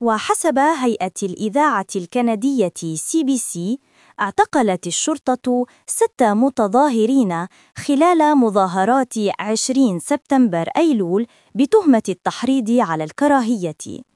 وحسب هيئة الإذاعة الكندية CBC اعتقلت الشرطة ست متظاهرين خلال مظاهرات 20 سبتمبر أيلول بتهمة التحريض على الكراهية.